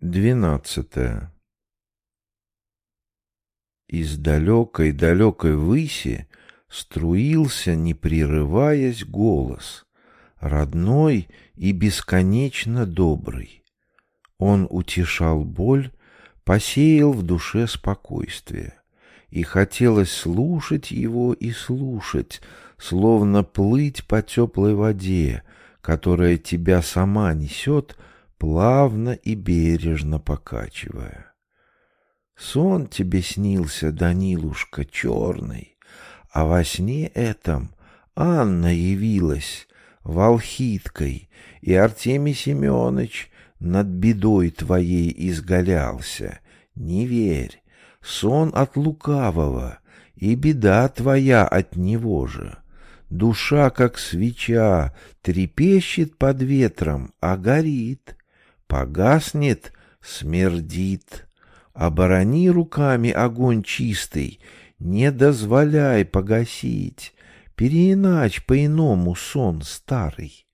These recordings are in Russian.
Двенадцатое. Из далекой-далекой выси струился, не прерываясь, голос, родной и бесконечно добрый. Он утешал боль, посеял в душе спокойствие, и хотелось слушать его и слушать, словно плыть по теплой воде, которая тебя сама несет, плавно и бережно покачивая. Сон тебе снился, Данилушка, черный, а во сне этом Анна явилась волхиткой, и Артемий Семенович над бедой твоей изгалялся. Не верь, сон от лукавого, и беда твоя от него же. Душа, как свеча, трепещет под ветром, а горит. Погаснет, смердит. Оборони руками огонь чистый, не дозволяй погасить. Переиначь по-иному сон старый.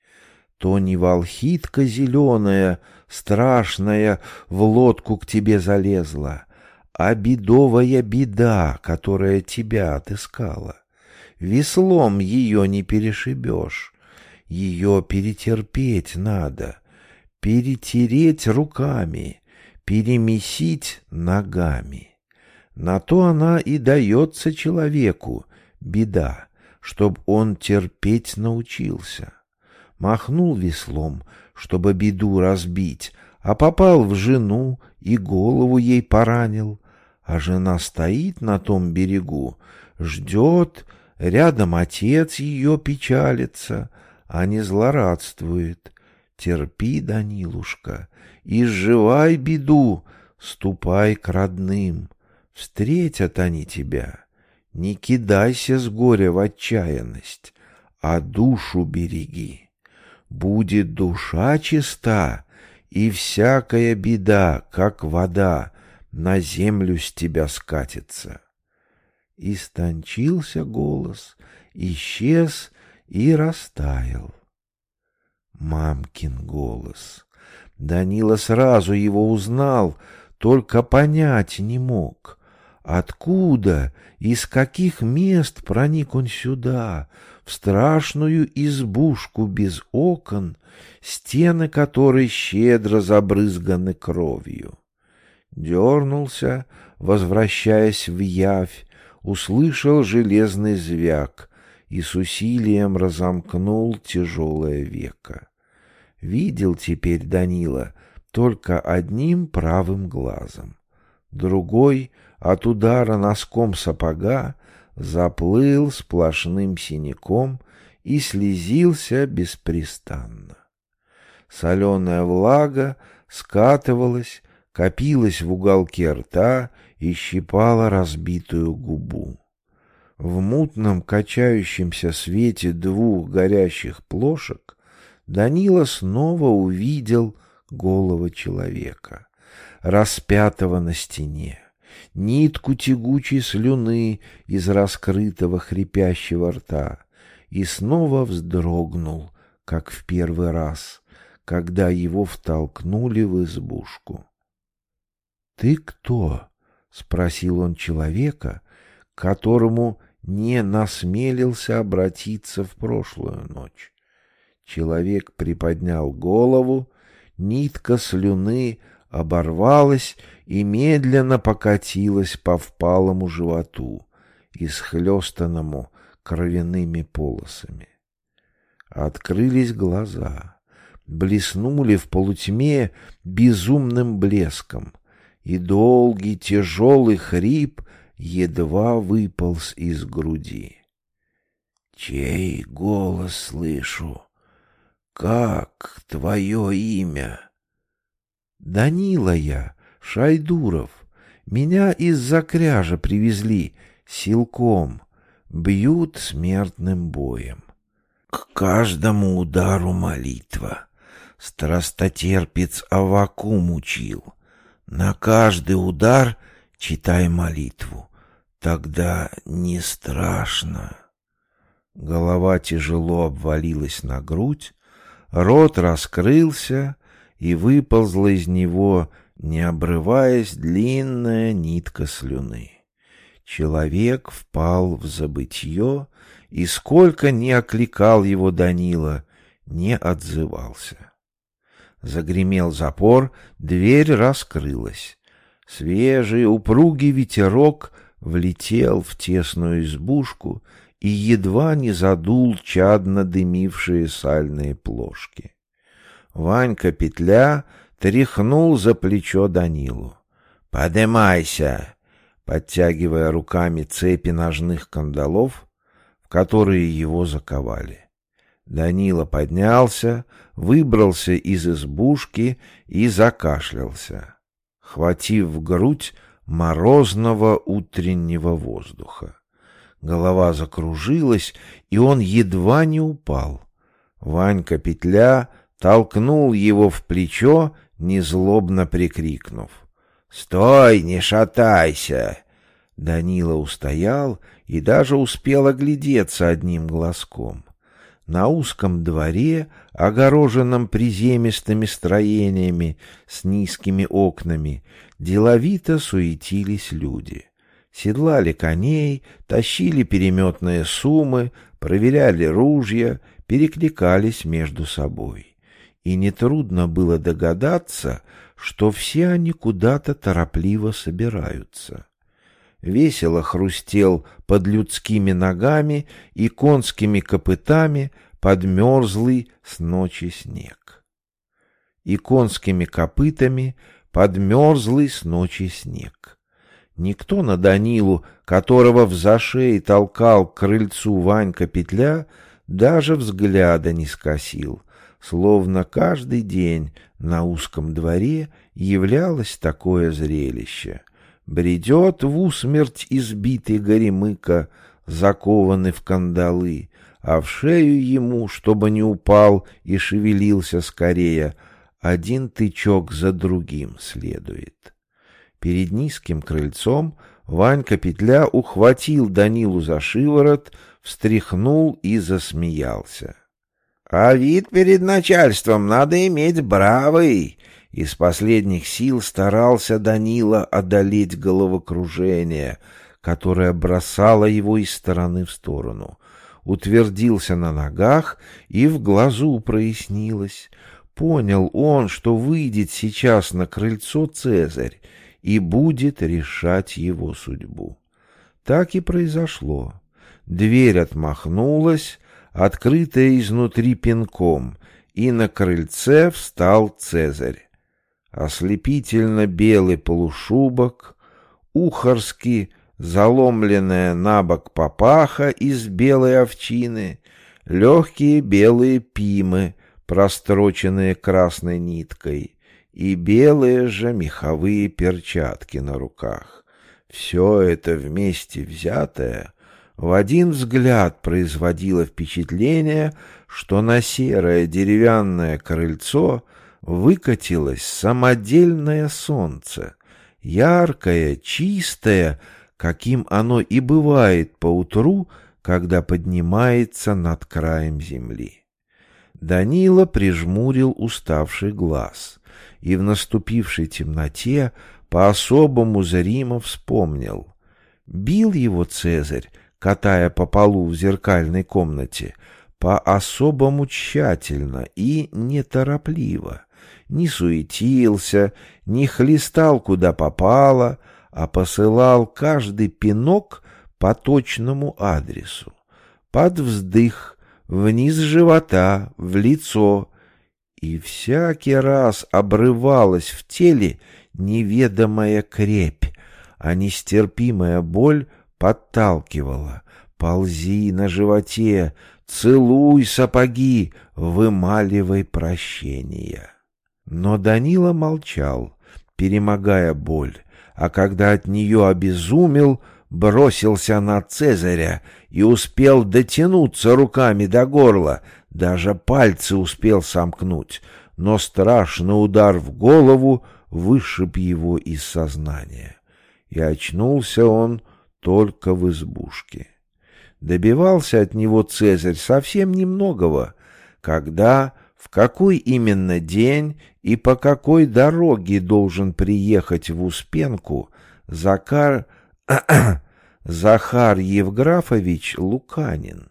То не волхитка зеленая, страшная, в лодку к тебе залезла, а бедовая беда, которая тебя отыскала. Веслом ее не перешибешь, ее перетерпеть надо — перетереть руками, перемесить ногами. На то она и дается человеку, беда, чтоб он терпеть научился. Махнул веслом, чтобы беду разбить, а попал в жену и голову ей поранил. А жена стоит на том берегу, ждет, рядом отец ее печалится, а не злорадствует. Терпи, Данилушка, изживай беду, ступай к родным. Встретят они тебя. Не кидайся с горя в отчаянность, а душу береги. Будет душа чиста, и всякая беда, как вода, на землю с тебя скатится. Истончился голос, исчез и растаял. Мамкин голос. Данила сразу его узнал, только понять не мог. Откуда, из каких мест проник он сюда, в страшную избушку без окон, стены которой щедро забрызганы кровью? Дернулся, возвращаясь в явь, услышал железный звяк, и с усилием разомкнул тяжелое веко. Видел теперь Данила только одним правым глазом. Другой от удара носком сапога заплыл сплошным синяком и слезился беспрестанно. Соленая влага скатывалась, копилась в уголке рта и щипала разбитую губу. В мутном качающемся свете двух горящих плошек Данила снова увидел голого человека, распятого на стене, нитку тягучей слюны из раскрытого хрипящего рта, и снова вздрогнул, как в первый раз, когда его втолкнули в избушку. — Ты кто? — спросил он человека, которому не насмелился обратиться в прошлую ночь. Человек приподнял голову, нитка слюны оборвалась и медленно покатилась по впалому животу, исхлестанному кровяными полосами. Открылись глаза, блеснули в полутьме безумным блеском, и долгий тяжелый хрип едва выполз из груди. Чей голос слышу? Как твое имя? Данила я, Шайдуров. Меня из-за кряжа привезли силком, бьют смертным боем. К каждому удару молитва. Страстотерпец Авакум учил. На каждый удар читай молитву. Тогда не страшно. Голова тяжело обвалилась на грудь, рот раскрылся, и выползла из него не обрываясь длинная нитка слюны. Человек впал в забытье, и сколько ни окликал его Данила, не отзывался. Загремел запор, дверь раскрылась. Свежий, упругий ветерок влетел в тесную избушку и едва не задул чадно дымившие сальные плошки. Ванька Петля тряхнул за плечо Данилу. «Подымайся!» подтягивая руками цепи ножных кандалов, в которые его заковали. Данила поднялся, выбрался из избушки и закашлялся, хватив грудь морозного утреннего воздуха. Голова закружилась, и он едва не упал. Ванька Петля толкнул его в плечо, незлобно прикрикнув. «Стой, не шатайся!» Данила устоял и даже успел оглядеться одним глазком. На узком дворе, огороженном приземистыми строениями с низкими окнами, деловито суетились люди. Седлали коней, тащили переметные суммы, проверяли ружья, перекликались между собой. И нетрудно было догадаться, что все они куда-то торопливо собираются. Весело хрустел под людскими ногами и конскими копытами подмерзлый с ночи снег. И конскими копытами подмерзлый с ночи снег. Никто на Данилу, которого в зашей толкал к крыльцу Ванька Петля, даже взгляда не скосил, словно каждый день на узком дворе являлось такое зрелище. Бредет в усмерть избитый горемыка, закованный в кандалы, а в шею ему, чтобы не упал и шевелился скорее, один тычок за другим следует. Перед низким крыльцом Ванька Петля ухватил Данилу за шиворот, встряхнул и засмеялся. А вид перед начальством надо иметь бравый. Из последних сил старался Данила одолеть головокружение, которое бросало его из стороны в сторону. Утвердился на ногах, и в глазу прояснилось. Понял он, что выйдет сейчас на крыльцо Цезарь и будет решать его судьбу. Так и произошло. Дверь отмахнулась, открытая изнутри пинком, и на крыльце встал Цезарь. Ослепительно белый полушубок, ухарский, заломленная на бок папаха из белой овчины, легкие белые пимы, простроченные красной ниткой, и белые же меховые перчатки на руках. Все это вместе взятое в один взгляд производило впечатление, что на серое деревянное крыльцо выкатилось самодельное солнце, яркое, чистое, каким оно и бывает по утру, когда поднимается над краем земли. Данила прижмурил уставший глаз и в наступившей темноте по-особому зримо вспомнил. Бил его Цезарь катая по полу в зеркальной комнате, по-особому тщательно и неторопливо. Не суетился, не хлестал куда попало, а посылал каждый пинок по точному адресу. Под вздых, вниз живота, в лицо. И всякий раз обрывалась в теле неведомая крепь, а нестерпимая боль подталкивала. Ползи на животе, целуй сапоги, вымаливай прощения. Но Данила молчал, перемогая боль, а когда от нее обезумел, бросился на Цезаря и успел дотянуться руками до горла, даже пальцы успел сомкнуть, но страшный удар в голову вышиб его из сознания. И очнулся он только в избушке. Добивался от него Цезарь совсем немногого, когда в какой именно день и по какой дороге должен приехать в Успенку Закар... Захар Евграфович Луканин.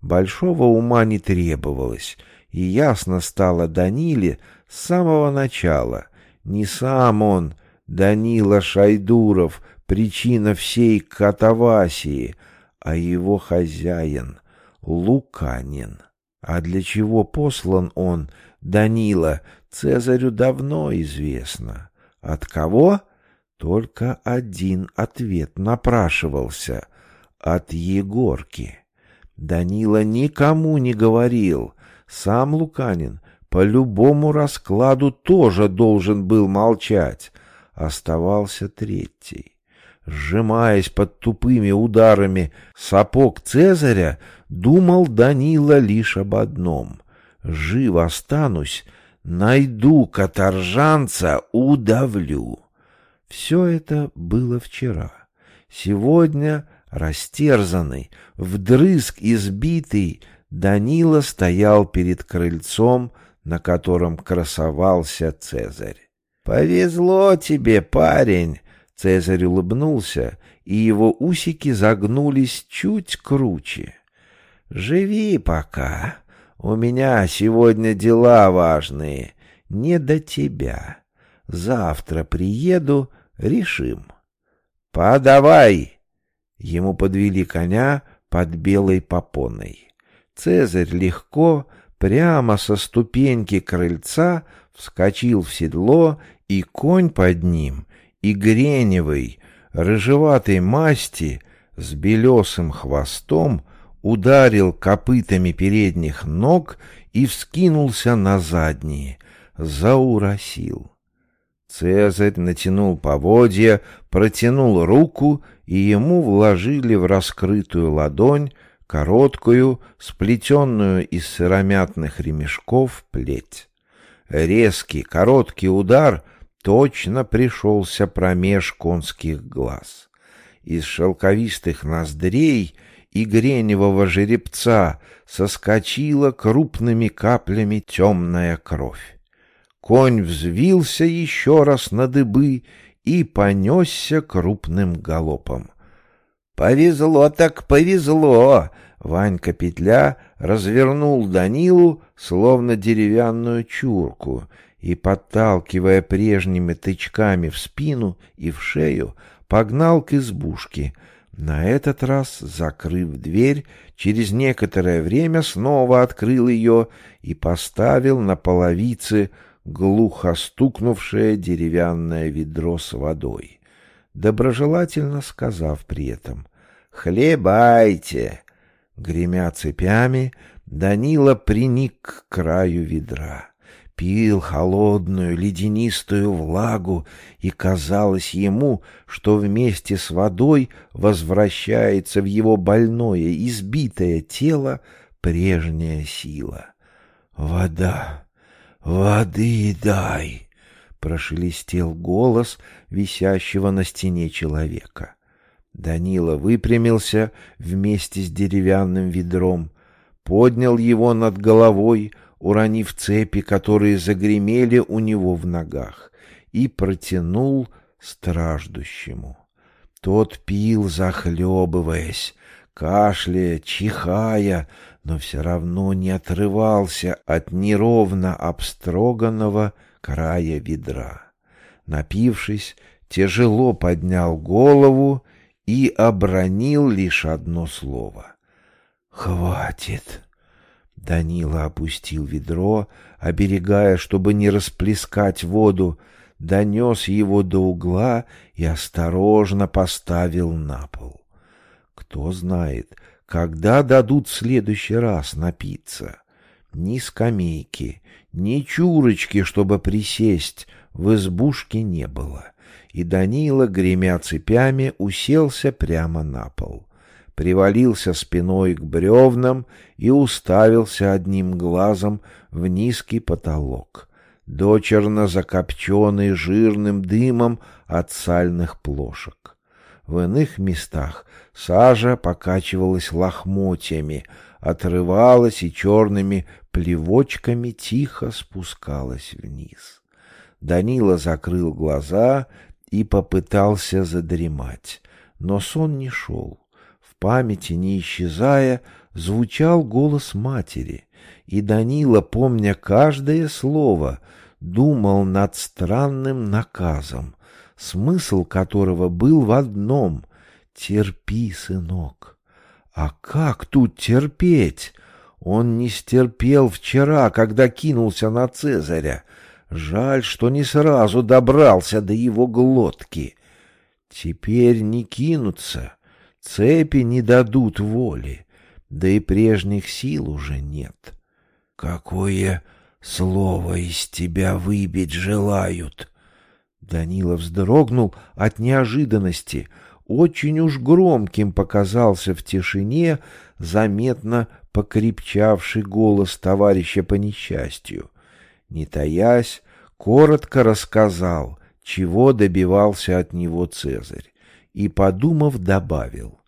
Большого ума не требовалось, и ясно стало Даниле с самого начала. Не сам он, Данила Шайдуров, причина всей катавасии, а его хозяин Луканин. А для чего послан он, Данила, Цезарю давно известно. От кого? Только один ответ напрашивался — от Егорки. Данила никому не говорил. Сам Луканин по любому раскладу тоже должен был молчать. Оставался третий. Сжимаясь под тупыми ударами сапог Цезаря, думал Данила лишь об одном. «Жив останусь, найду каторжанца, удавлю». Все это было вчера. Сегодня, растерзанный, вдрызг избитый, Данила стоял перед крыльцом, на котором красовался Цезарь. «Повезло тебе, парень!» Цезарь улыбнулся, и его усики загнулись чуть круче. «Живи пока. У меня сегодня дела важные. Не до тебя. Завтра приеду, решим». «Подавай!» Ему подвели коня под белой попоной. Цезарь легко, прямо со ступеньки крыльца, вскочил в седло, и конь под ним и греневой, рыжеватой масти с белесым хвостом ударил копытами передних ног и вскинулся на задние, зауросил. Цезарь натянул поводья, протянул руку, и ему вложили в раскрытую ладонь короткую, сплетенную из сыромятных ремешков плеть. Резкий, короткий удар — точно пришелся промеж конских глаз. Из шелковистых ноздрей и греневого жеребца соскочила крупными каплями темная кровь. Конь взвился еще раз на дыбы и понесся крупным галопом. «Повезло так повезло!» Ванька Петля развернул Данилу, словно деревянную чурку, и, подталкивая прежними тычками в спину и в шею, погнал к избушке, на этот раз, закрыв дверь, через некоторое время снова открыл ее и поставил на половице глухо стукнувшее деревянное ведро с водой, доброжелательно сказав при этом «Хлебайте!» Гремя цепями, Данила приник к краю ведра пил холодную ледянистую влагу, и казалось ему, что вместе с водой возвращается в его больное, избитое тело прежняя сила. «Вода! Воды дай!» — прошелестел голос висящего на стене человека. Данила выпрямился вместе с деревянным ведром, поднял его над головой — уронив цепи, которые загремели у него в ногах, и протянул страждущему. Тот пил, захлебываясь, кашляя, чихая, но все равно не отрывался от неровно обстроганного края ведра. Напившись, тяжело поднял голову и обронил лишь одно слово. «Хватит!» Данила опустил ведро, оберегая, чтобы не расплескать воду, донес его до угла и осторожно поставил на пол. Кто знает, когда дадут в следующий раз напиться. Ни скамейки, ни чурочки, чтобы присесть, в избушке не было, и Данила, гремя цепями, уселся прямо на пол привалился спиной к бревнам и уставился одним глазом в низкий потолок, дочерно закопченный жирным дымом от сальных плошек. В иных местах сажа покачивалась лохмотьями, отрывалась и черными плевочками тихо спускалась вниз. Данила закрыл глаза и попытался задремать, но сон не шел. Памяти, не исчезая, звучал голос матери, и Данила, помня каждое слово, думал над странным наказом, смысл которого был в одном — «Терпи, сынок». А как тут терпеть? Он не стерпел вчера, когда кинулся на Цезаря. Жаль, что не сразу добрался до его глотки. Теперь не кинутся, цепи не дадут воли, да и прежних сил уже нет. Какое слово из тебя выбить желают? Данила вздрогнул от неожиданности. Очень уж громким показался в тишине заметно покрепчавший голос товарища по несчастью. Не таясь, коротко рассказал, чего добивался от него Цезарь, и, подумав, добавил.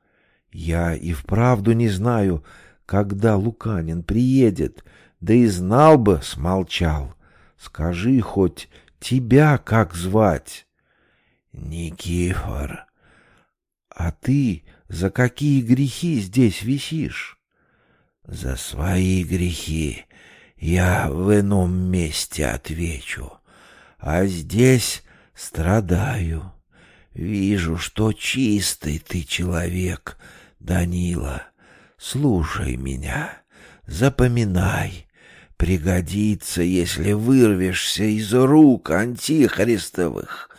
«Я и вправду не знаю, когда Луканин приедет, да и знал бы, смолчал. Скажи хоть, тебя как звать? Никифор. А ты за какие грехи здесь висишь? За свои грехи я в ином месте отвечу, а здесь страдаю. Вижу, что чистый ты человек, Данила. Слушай меня, запоминай, Пригодится, если вырвешься из рук антихристовых.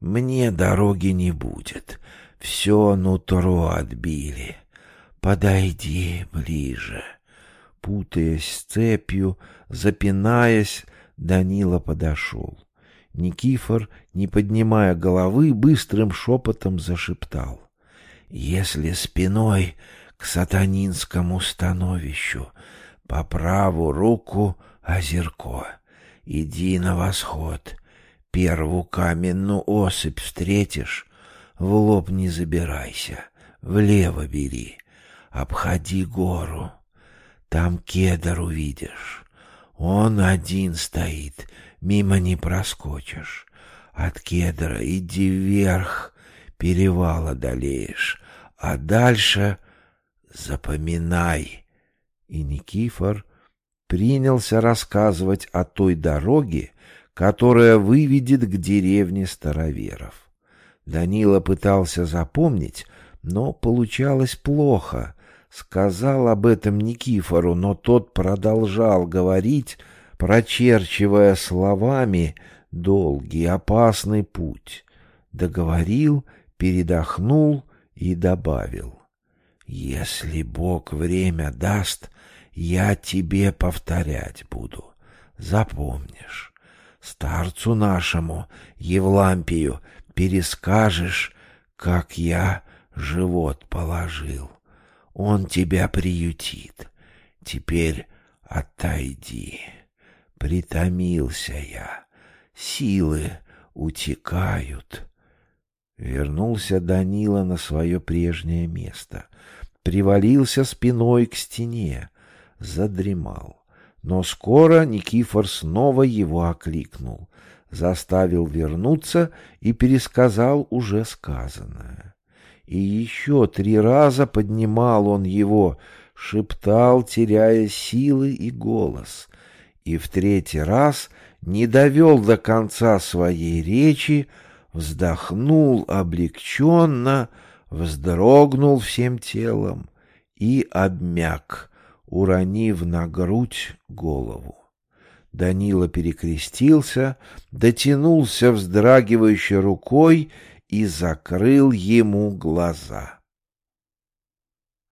Мне дороги не будет, все нутро отбили. Подойди ближе. Путаясь с цепью, запинаясь, Данила подошел. Никифор, не поднимая головы, быстрым шепотом зашептал. «Если спиной к сатанинскому становищу по праву руку озерко. Иди на восход. Первую каменную осыпь встретишь, в лоб не забирайся, влево бери. Обходи гору. Там кедр увидишь. Он один стоит, мимо не проскочишь. От кедра иди вверх, перевал одолеешь, а дальше запоминай — и Никифор принялся рассказывать о той дороге, которая выведет к деревне староверов. Данила пытался запомнить, но получалось плохо. Сказал об этом Никифору, но тот продолжал говорить, прочерчивая словами долгий опасный путь. Договорил, передохнул и добавил. «Если Бог время даст, я тебе повторять буду. Запомнишь. Старцу нашему, Евлампию, перескажешь, как я живот положил. Он тебя приютит. Теперь отойди. Притомился я. Силы утекают. Вернулся Данила на свое прежнее место. Привалился спиной к стене задремал. Но скоро Никифор снова его окликнул, заставил вернуться и пересказал уже сказанное. И еще три раза поднимал он его, шептал, теряя силы и голос, и в третий раз не довел до конца своей речи, вздохнул облегченно, вздрогнул всем телом и обмяк, уронив на грудь голову. Данила перекрестился, дотянулся вздрагивающей рукой и закрыл ему глаза.